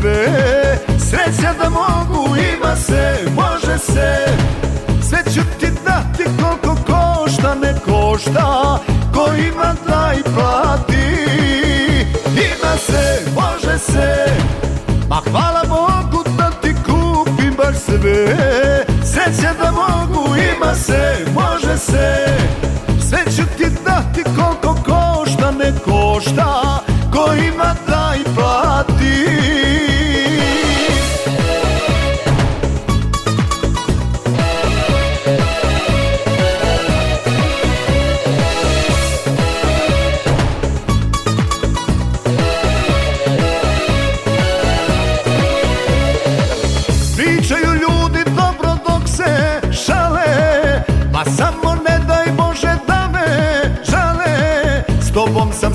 sve Sreća da mogu, ima se, može se. Sve ću ti dati koliko košta, ne košta Ko ima taj plati. Ima se, može se. Ma hvala Bogu da ti kupim baš sve. Sreća da mogu, ima se, može se. Sve ću ti dati koliko košta, ne košta Ko ima taj plati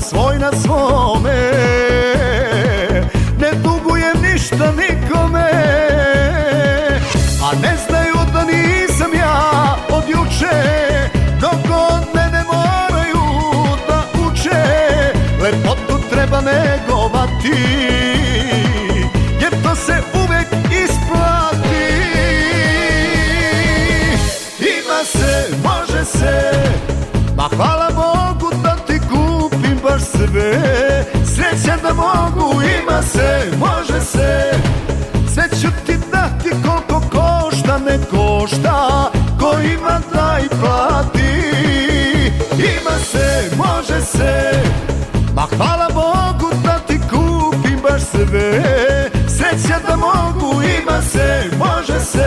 sam svoj na svome. Ne dugujem ništa nikome A ne znaju da nisam ja od juče. Mnogo od mene moraju da uče Lepotu treba negovati se, može se. Sve ću ti dati koliko košta, ne košta Ko ima taj plati. Ima se, može se. Ma hvala Bogu da ti kupim baš sve. Sreća da mogu, ima se, može se